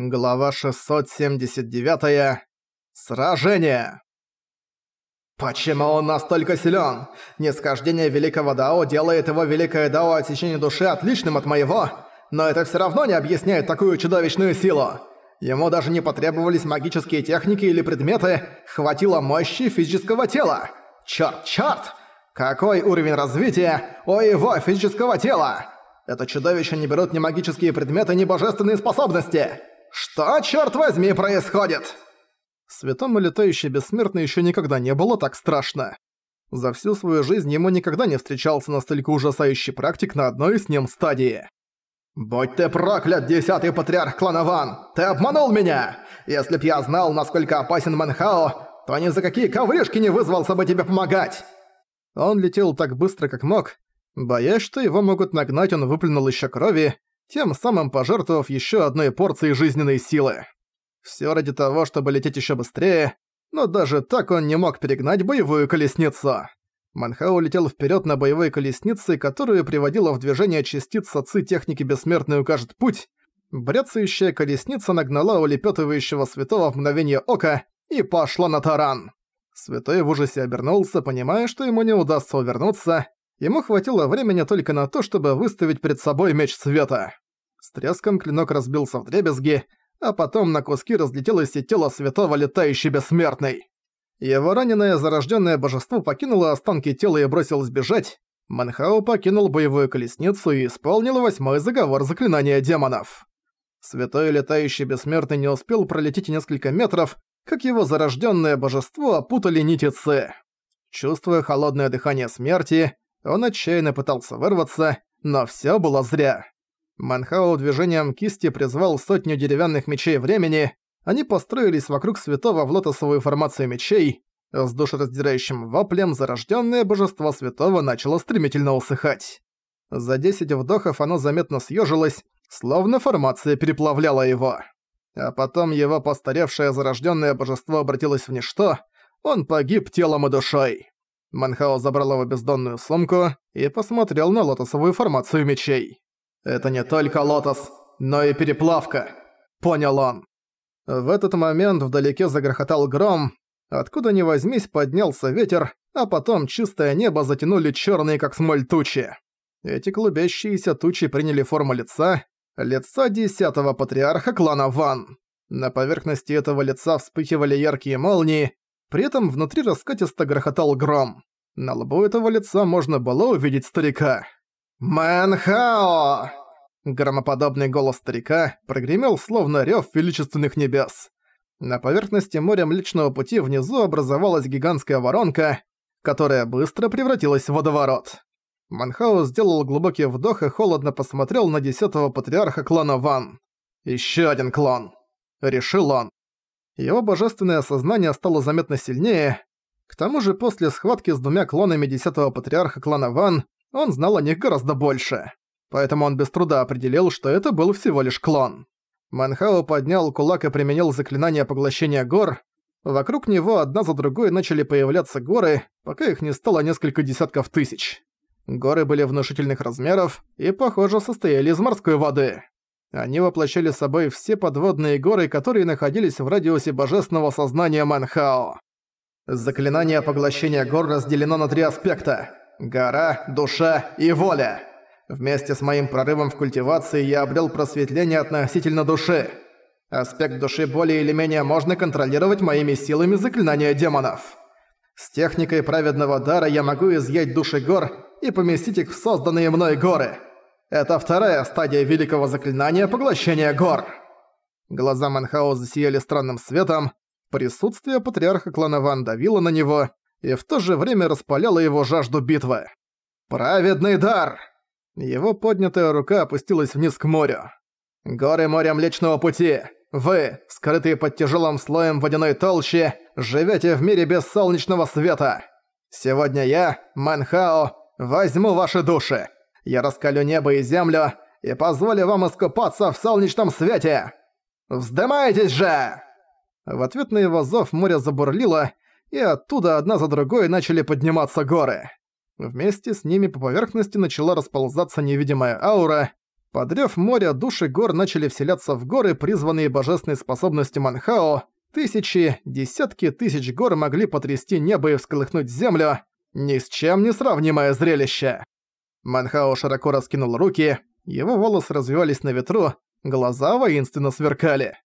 Глава 679. Сражение. Почему он настолько силен? Нисхождение Великого Дао делает его Великое Дао отсечение души отличным от моего, но это все равно не объясняет такую чудовищную силу. Ему даже не потребовались магические техники или предметы, хватило мощи физического тела. Чёрт, чёрт! Какой уровень развития у его физического тела? Это чудовище не берут ни магические предметы, ни божественные способности. Что, черт возьми, происходит? Святому летающий бессмертный еще никогда не было так страшно. За всю свою жизнь ему никогда не встречался настолько ужасающий практик на одной из ним стадии. «Будь ты проклят, десятый патриарх клана Ван! Ты обманул меня! Если б я знал, насколько опасен Мэнхао, то ни за какие ковришки не вызвался бы тебе помогать!» Он летел так быстро, как мог. Боясь, что его могут нагнать, он выплюнул еще крови, тем самым пожертвовав еще одной порцией жизненной силы. Все ради того, чтобы лететь еще быстрее, но даже так он не мог перегнать боевую колесницу. Манхау летел вперед на боевой колеснице, которую приводила в движение частица ци техники «Бессмертный укажет путь». Бряцающая колесница нагнала улепетывающего святого в мгновение ока и пошла на таран. Святой в ужасе обернулся, понимая, что ему не удастся увернуться, Ему хватило времени только на то, чтобы выставить перед собой меч света. С треском клинок разбился в дребезги, а потом на куски разлетелось и тело святого летающий бессмертный. Его раненое зарожденное божество покинуло останки тела и бросилось бежать. Манхао покинул боевую колесницу и исполнил восьмой заговор заклинания демонов. Святой летающий бессмертный не успел пролететь несколько метров, как его зарожденное божество опутали нити Ци. Чувствуя холодное дыхание смерти, он отчаянно пытался вырваться, но всё было зря. Манхао движением кисти призвал сотню деревянных мечей времени, они построились вокруг святого в лотосовую формацию мечей, с душераздирающим воплем зарождённое божество святого начало стремительно усыхать. За 10 вдохов оно заметно съёжилось, словно формация переплавляла его. А потом его постаревшее зарождённое божество обратилось в ничто, он погиб телом и душой. Манхао забрал его бездонную сумку и посмотрел на лотосовую формацию мечей. «Это не только лотос, но и переплавка», — понял он. В этот момент вдалеке загрохотал гром, откуда ни возьмись поднялся ветер, а потом чистое небо затянули черные как смоль тучи. Эти клубящиеся тучи приняли форму лица, лица десятого патриарха клана Ван. На поверхности этого лица вспыхивали яркие молнии, при этом внутри раскатисто грохотал гром. На лбу этого лица можно было увидеть старика. «Мэнхао!» Громоподобный голос старика прогремел словно рёв величественных небес. На поверхности моря Млечного Пути внизу образовалась гигантская воронка, которая быстро превратилась в водоворот. Манхао сделал глубокий вдох и холодно посмотрел на десятого патриарха клана Ван. «Ещё один клон», — решил он. Его божественное сознание стало заметно сильнее. К тому же после схватки с двумя клонами десятого патриарха клана Ван, он знал о них гораздо больше. Поэтому он без труда определил, что это был всего лишь клон. Манхао поднял кулак и применил заклинание поглощения гор. Вокруг него одна за другой начали появляться горы, пока их не стало несколько десятков тысяч. Горы были внушительных размеров и, похоже, состояли из морской воды. Они воплощали собой все подводные горы, которые находились в радиусе божественного сознания Манхао. Заклинание поглощения гор разделено на три аспекта – гора, душа и воля. Вместе с моим прорывом в культивации я обрел просветление относительно души. Аспект души более или менее можно контролировать моими силами заклинания демонов. С техникой праведного дара я могу изъять души гор и поместить их в созданные мной горы – это вторая стадия великого заклинания поглощения гор. Глаза Манхао засияли странным светом, присутствие патриарха клана Ван давило на него и в то же время распаляло его жажду битвы. «Праведный дар!» Его поднятая рука опустилась вниз к морю. «Горы моря Млечного Пути! Вы, скрытые под тяжелым слоем водяной толщи, живете в мире без солнечного света! Сегодня я, Манхао, возьму ваши души!» Я раскалю небо и землю и позволю вам искупаться в солнечном свете! Вздымайтесь же!» В ответ на его зов море забурлило, и оттуда одна за другой начали подниматься горы. Вместе с ними по поверхности начала расползаться невидимая аура. Подрёв моря, души гор начали вселяться в горы, призванные божественной способностью Манхао. Тысячи, десятки тысяч гор могли потрясти небо и всколыхнуть землю. Ни с чем не сравнимое зрелище. Манхао широко раскинул руки, его волосы развивались на ветру, глаза воинственно сверкали.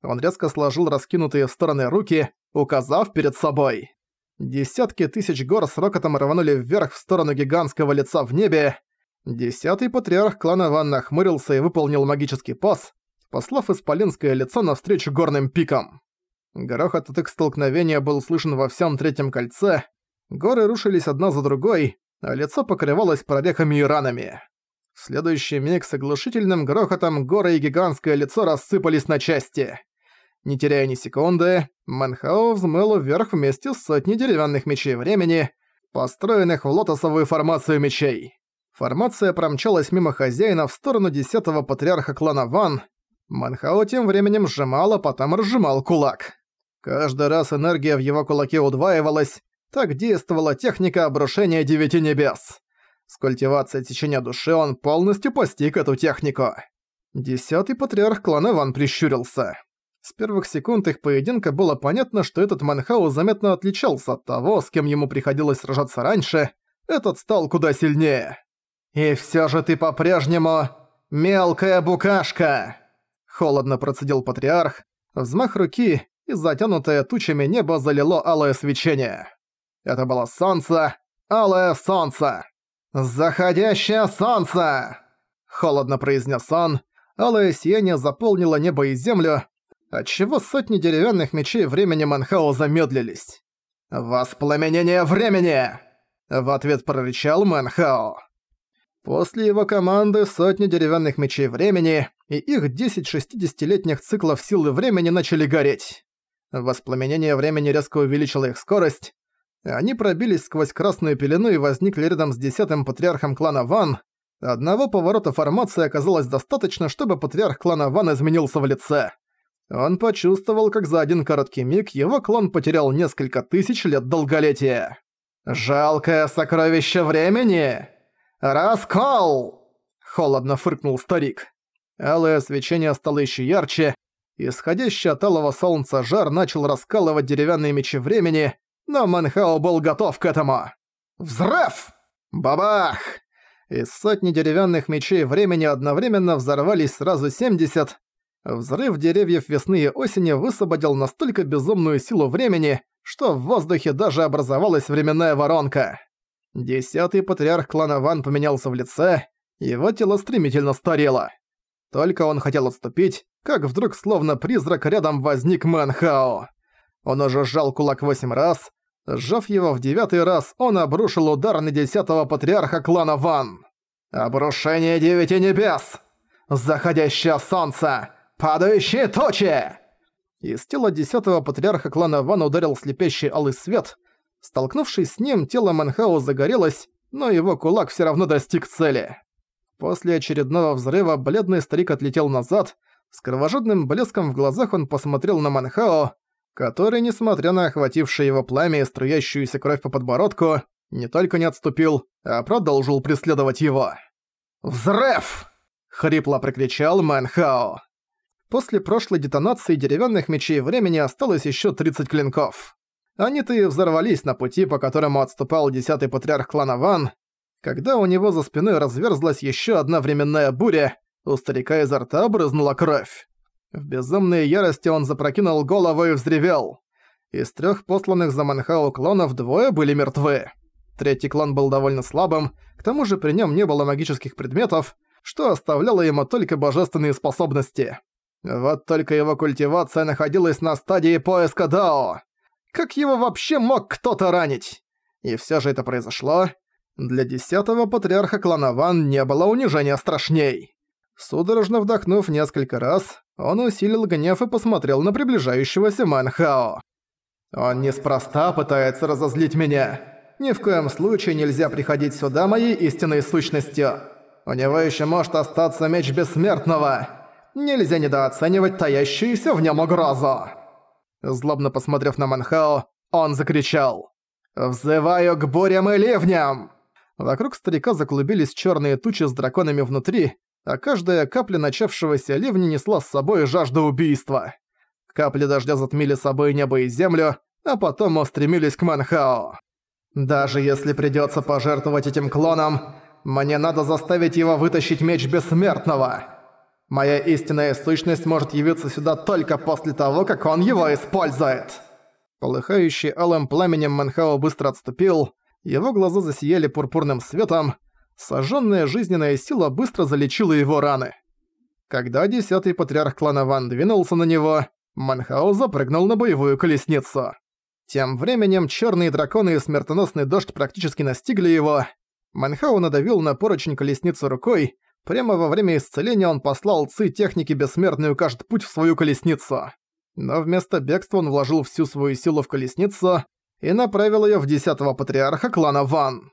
Он резко сложил раскинутые в стороны руки, указав перед собой. Десятки тысяч гор с рокотом рванули вверх в сторону гигантского лица в небе. Десятый патриарх клана Ван нахмурился и выполнил магический пас, послав исполинское лицо навстречу горным пикам. Грохот от их столкновения был слышен во всем третьем кольце, горы рушились одна за другой, а лицо покрывалось прорехами и ранами. В следующий миг с оглушительным грохотом горы и гигантское лицо рассыпались на части. Не теряя ни секунды, Манхао взмыл вверх вместе с сотней деревянных мечей времени, построенных в лотосовую формацию мечей. Формация промчалась мимо хозяина в сторону десятого патриарха клана Ван. Манхао тем временем сжимал, а потом разжимал кулак. Каждый раз энергия в его кулаке удваивалась, так действовала техника обрушения девяти небес. С культивацией течения души он полностью постиг эту технику. Десятый патриарх клана Ван прищурился. С первых секунд их поединка было понятно, что этот Манхау заметно отличался от того, с кем ему приходилось сражаться раньше. Этот стал куда сильнее. «И всё же ты по-прежнему мелкая букашка!» Холодно процедил патриарх. Взмах руки, и затянутое тучами небо залило алое свечение. Это было солнце, алое солнце. «Заходящее солнце!» Холодно произнес он. Алое сияние заполнило небо и землю, отчего сотни деревянных мечей времени Манхао замедлились. «Воспламенение времени!» В ответ прорычал Манхао. После его команды сотни деревянных мечей времени и их 10 60-летних циклов силы времени начали гореть. Воспламенение времени резко увеличило их скорость. Они пробились сквозь красную пелену и возникли рядом с десятым патриархом клана Ван. Одного поворота формации оказалось достаточно, чтобы патриарх клана Ван изменился в лице. Он почувствовал, как за один короткий миг его клон потерял несколько тысяч лет долголетия. «Жалкое сокровище времени!» «Раскол!» – холодно фыркнул старик. Алое свечение стало еще ярче, исходящий от алого солнца жар начал раскалывать деревянные мечи времени, но Манхао был готов к этому. «Взрыв!» «Бабах!» Из сотни деревянных мечей времени одновременно взорвались сразу 70. Взрыв деревьев весны и осени высвободил настолько безумную силу времени, что в воздухе даже образовалась временная воронка. Десятый патриарх клана Ван поменялся в лице, его тело стремительно старело. Только он хотел отступить, как вдруг словно призрак рядом возник Мэнхао. Он уже сжал кулак восемь раз, сжав его в девятый раз, он обрушил удар на десятого патриарха клана Ван. «Обрушение девяти небес! Заходящее солнце! Падающие тучи!» Из тела десятого патриарха клана Ван ударил слепящий алый свет, Столкнувшись с ним, тело Манхау загорелось, но его кулак все равно достиг цели. После очередного взрыва бледный старик отлетел назад, с кровожадным блеском в глазах он посмотрел на Манхао, который, несмотря на охватившее его пламя и струящуюся кровь по подбородку, не только не отступил, а продолжил преследовать его. «Взрыв!» — хрипло прокричал Манхао. После прошлой детонации деревянных мечей времени осталось еще 30 клинков. Они-то и взорвались на пути, по которому отступал десятый патриарх клана Ван. Когда у него за спиной разверзлась еще одна временная буря, у старика изо рта брызнула кровь. В безумной ярости он запрокинул голову и взревел. Из трех посланных за Манхау клонов двое были мертвы. Третий клон был довольно слабым, к тому же при нем не было магических предметов, что оставляло ему только божественные способности. Вот только его культивация находилась на стадии поиска Дао. Как его вообще мог кто-то ранить? И все же это произошло. Для десятого патриарха клана Ван не было унижения страшней. Судорожно вдохнув несколько раз, он усилил гнев и посмотрел на приближающегося Манхао. «Он неспроста пытается разозлить меня. Ни в коем случае нельзя приходить сюда моей истинной сущностью. У него еще может остаться меч Бессмертного. Нельзя недооценивать таящуюся в нем угрозу». Злобно посмотрев на Манхао, он закричал. «Взываю к бурям и ливням!» Вокруг старика заклубились черные тучи с драконами внутри, а каждая капля начавшегося ливня несла с собой жажду убийства. Капли дождя затмили собой небо и землю, а потом устремились к Манхао. Даже если придётся пожертвовать этим клоном, мне надо заставить его вытащить меч Бессмертного. Моя истинная сущность может явиться сюда только после того, как он его использует. Полыхающий алым пламенем Манхао быстро отступил, его глаза засияли пурпурным светом, сожженная жизненная сила быстро залечила его раны. Когда десятый патриарх клана Ван двинулся на него, Манхао запрыгнул на боевую колесницу. Тем временем черные драконы и смертоносный дождь практически настигли его. Манхао надавил на поручень колесницы рукой, прямо во время исцеления он послал Ци техники бессмертный укажет путь в свою колесницу. Но вместо бегства он вложил всю свою силу в колесницу и направил её в десятого патриарха клана Ван.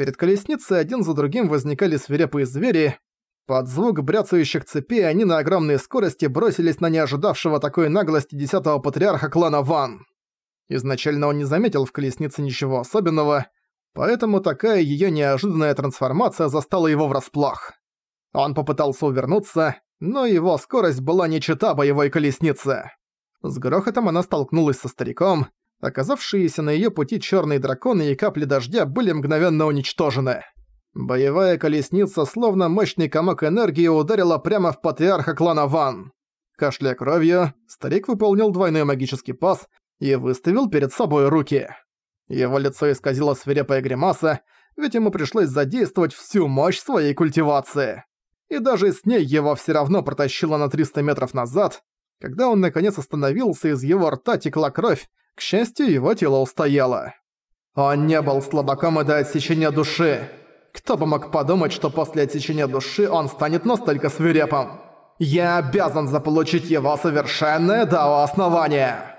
Перед колесницей один за другим возникали свирепые звери. Под звук бряцающих цепей они на огромной скорости бросились на неожидавшего такой наглости десятого патриарха клана Ван. Изначально он не заметил в колеснице ничего особенного, поэтому такая её неожиданная трансформация застала его врасплох. Он попытался увернуться, но его скорость была не чета боевой колесницы. С грохотом она столкнулась со стариком, Оказавшиеся на её пути чёрные драконы и капли дождя были мгновенно уничтожены. Боевая колесница, словно мощный комок энергии, ударила прямо в патриарха клана Ван. Кашляя кровью, старик выполнил двойной магический пас и выставил перед собой руки. Его лицо исказило свирепая гримаса, ведь ему пришлось задействовать всю мощь своей культивации. И даже с ней его всё равно протащило на 300 метров назад. Когда он наконец остановился, из его рта текла кровь, к счастью, его тело устояло. Он не был слабаком и до отсечения души. Кто бы мог подумать, что после отсечения души он станет настолько свирепым. Я обязан заполучить его совершенное дао основание.